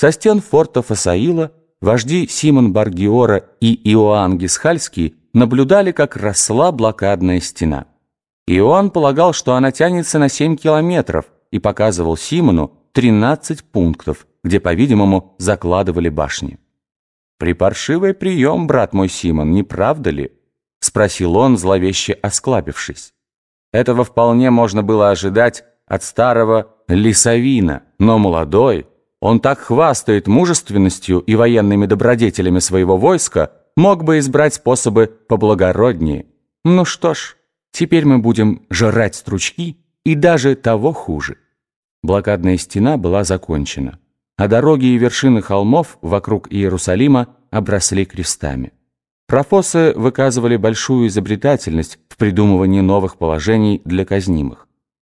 Со стен форта Фасаила вожди Симон Баргиора и Иоанн Гисхальский наблюдали, как росла блокадная стена. Иоанн полагал, что она тянется на 7 километров и показывал Симону 13 пунктов, где, по-видимому, закладывали башни. «Припаршивый прием, брат мой Симон, не правда ли?» — спросил он, зловеще осклабившись. Этого вполне можно было ожидать от старого Лисовина, но молодой, он так хвастает мужественностью и военными добродетелями своего войска, мог бы избрать способы поблагороднее. Ну что ж, теперь мы будем жрать стручки и даже того хуже. Блокадная стена была закончена, а дороги и вершины холмов вокруг Иерусалима обросли крестами. Профосы выказывали большую изобретательность в придумывании новых положений для казнимых.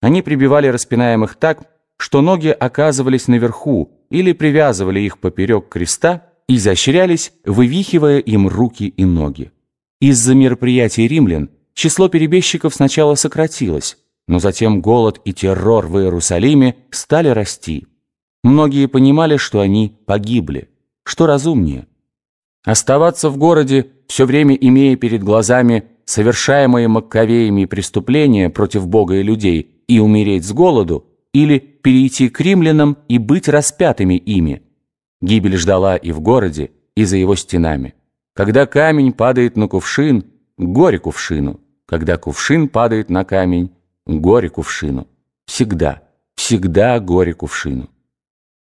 Они прибивали распинаемых так, что ноги оказывались наверху или привязывали их поперек креста и изощрялись, вывихивая им руки и ноги. Из-за мероприятий римлян число перебежчиков сначала сократилось, но затем голод и террор в Иерусалиме стали расти. Многие понимали, что они погибли. Что разумнее? Оставаться в городе, все время имея перед глазами совершаемые Маккавеями преступления против Бога и людей, и умереть с голоду, или перейти к римлянам и быть распятыми ими. Гибель ждала и в городе, и за его стенами. Когда камень падает на кувшин, горе кувшину. Когда кувшин падает на камень, горе кувшину. Всегда, всегда горе кувшину.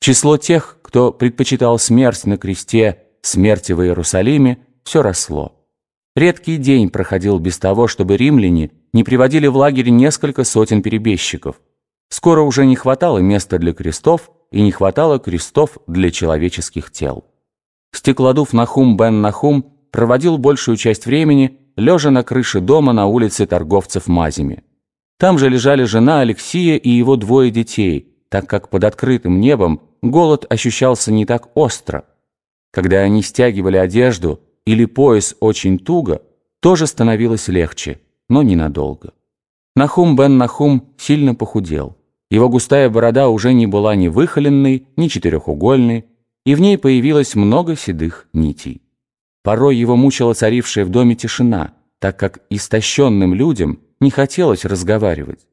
Число тех, кто предпочитал смерть на кресте, смерти в Иерусалиме, все росло. Редкий день проходил без того, чтобы римляне не приводили в лагерь несколько сотен перебежчиков. Скоро уже не хватало места для крестов и не хватало крестов для человеческих тел. Стеклодув Нахум бен Нахум проводил большую часть времени, лежа на крыше дома на улице торговцев мазями. Там же лежали жена Алексия и его двое детей, так как под открытым небом голод ощущался не так остро. Когда они стягивали одежду или пояс очень туго, тоже становилось легче, но ненадолго. Нахум бен Нахум сильно похудел. Его густая борода уже не была ни выхоленной, ни четырехугольной, и в ней появилось много седых нитей. Порой его мучила царившая в доме тишина, так как истощенным людям не хотелось разговаривать.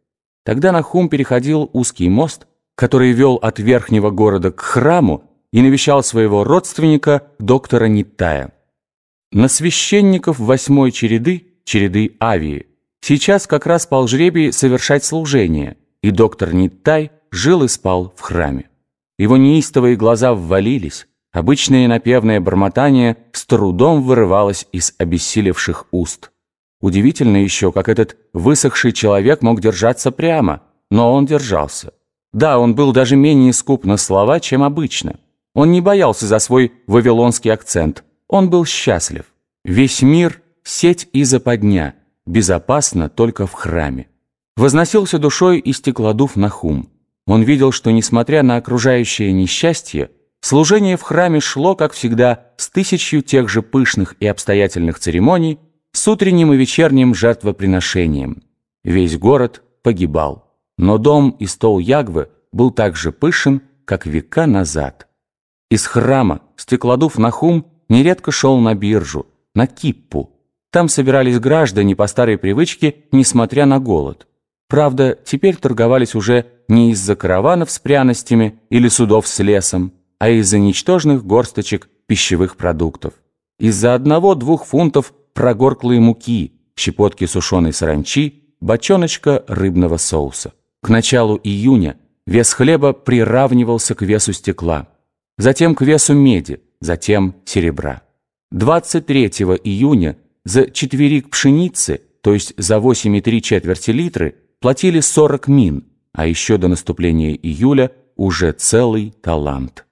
Тогда Нахум переходил узкий мост, который вел от верхнего города к храму и навещал своего родственника, доктора Ниттая. На священников восьмой череды, череды Авии, сейчас как раз пал жребий совершать служение – и доктор Ниттай жил и спал в храме. Его неистовые глаза ввалились, обычное напевное бормотание с трудом вырывалось из обессилевших уст. Удивительно еще, как этот высохший человек мог держаться прямо, но он держался. Да, он был даже менее скуп на слова, чем обычно. Он не боялся за свой вавилонский акцент. Он был счастлив. Весь мир — сеть и западня, безопасно только в храме. Возносился душой и стеклодув Нахум. Он видел, что, несмотря на окружающее несчастье, служение в храме шло, как всегда, с тысячью тех же пышных и обстоятельных церемоний, с утренним и вечерним жертвоприношением. Весь город погибал, но дом и стол Ягвы был так же пышен, как века назад. Из храма стеклодув Нахум нередко шел на биржу, на Киппу. Там собирались граждане по старой привычке, несмотря на голод. Правда, теперь торговались уже не из-за караванов с пряностями или судов с лесом, а из-за ничтожных горсточек пищевых продуктов. Из-за одного-двух фунтов прогорклой муки, щепотки сушеной саранчи, бочоночка рыбного соуса. К началу июня вес хлеба приравнивался к весу стекла, затем к весу меди, затем серебра. 23 июня за четверик пшеницы, то есть за 8,3 четверти литры, платили 40 мин, а еще до наступления июля уже целый талант.